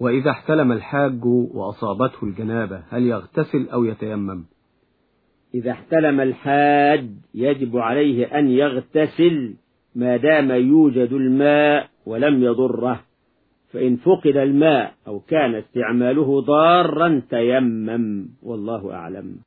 وإذا احتلم الحاج وأصابته الجنابة هل يغتسل أو يتيمم؟ إذا احتلم الحاج يجب عليه أن يغتسل ما دام يوجد الماء ولم يضره. فإن فقد الماء أو كان استعماله ضارا تيمم والله أعلم.